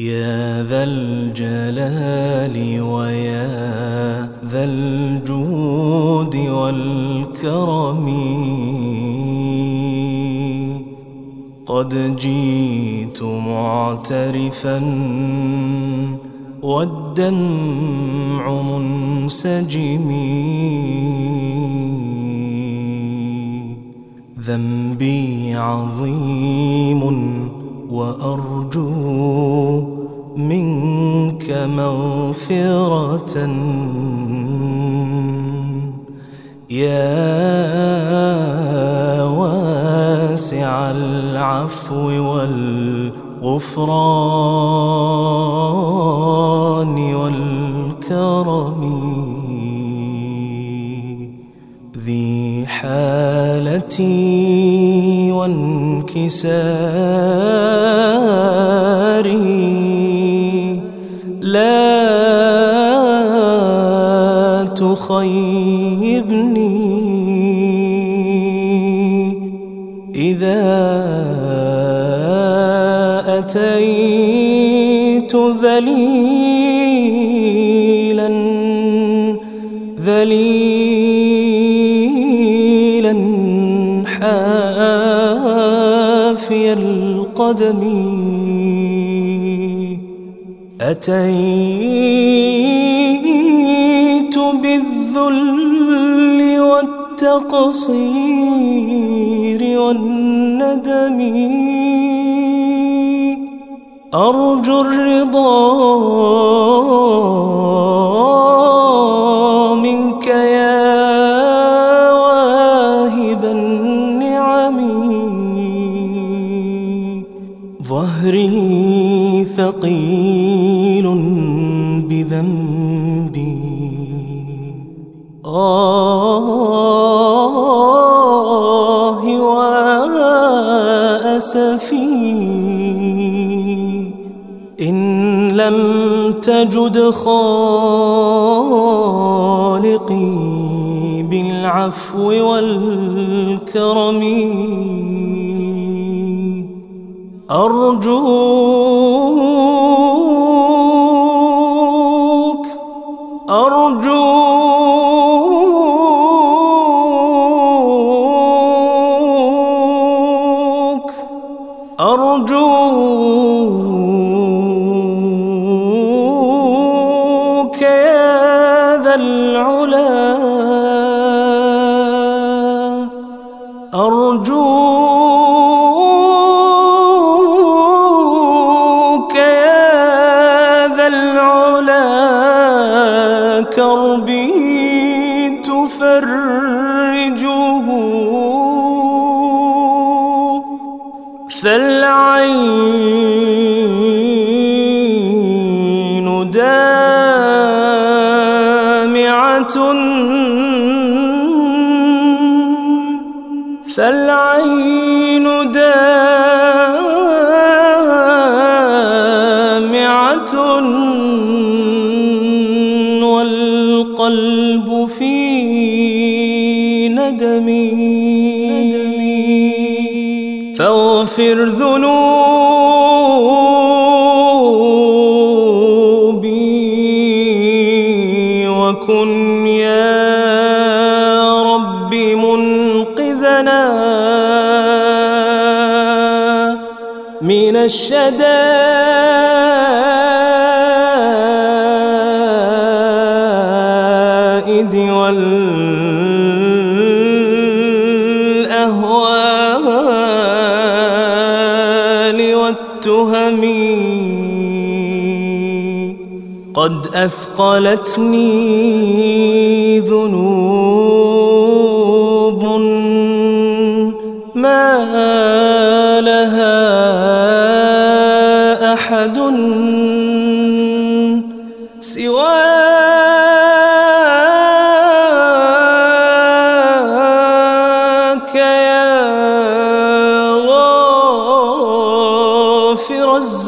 يا ذا الجلال ويا ذا الجود والكرم. قد جيت معترفا والدمع منسجم. ذنبي عظيم وأرجو منك مغفرة. يا واسع العفو والغفران والكرم. ذي حالتي وانكساري. لا تخيبني إذا أتيت ذليلا ذليلا حافي القدم. أتيت بالذل والتقصير والندم. أرجو الرضا ثقيل بذنبي. آه وأسفي. إن لم تجد خالقي بالعفو والكرم. أرجوك كربي تفرجه. فالعين دامعة. فالعين دامعة. في ندم فاغفر ذنوبي وكن يا رب منقذنا من الشدائد والتهم قد أثقلتني ذنوب ما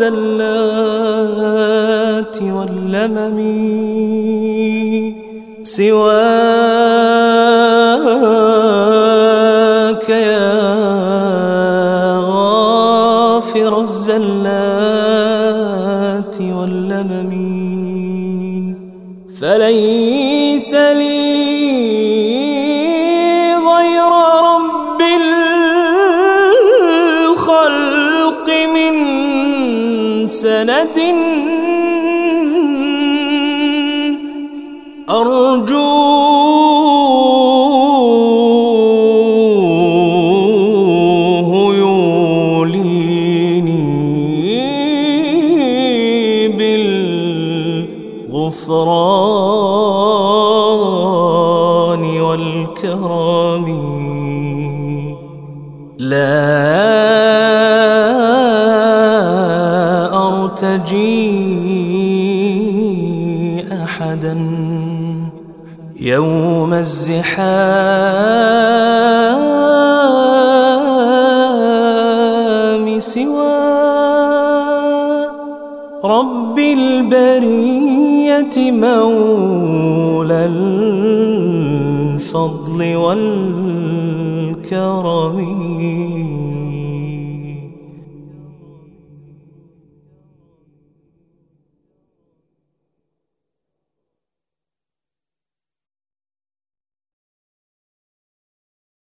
غافر الزلات واللمم سواك يا غافر الزلات واللمم فليس لي غير رب الخلق من سند أرجوه يوليني بالغفران والكرم. لا أحدا يوم الزحام سوى رب البرية مولى الفضل والكرم.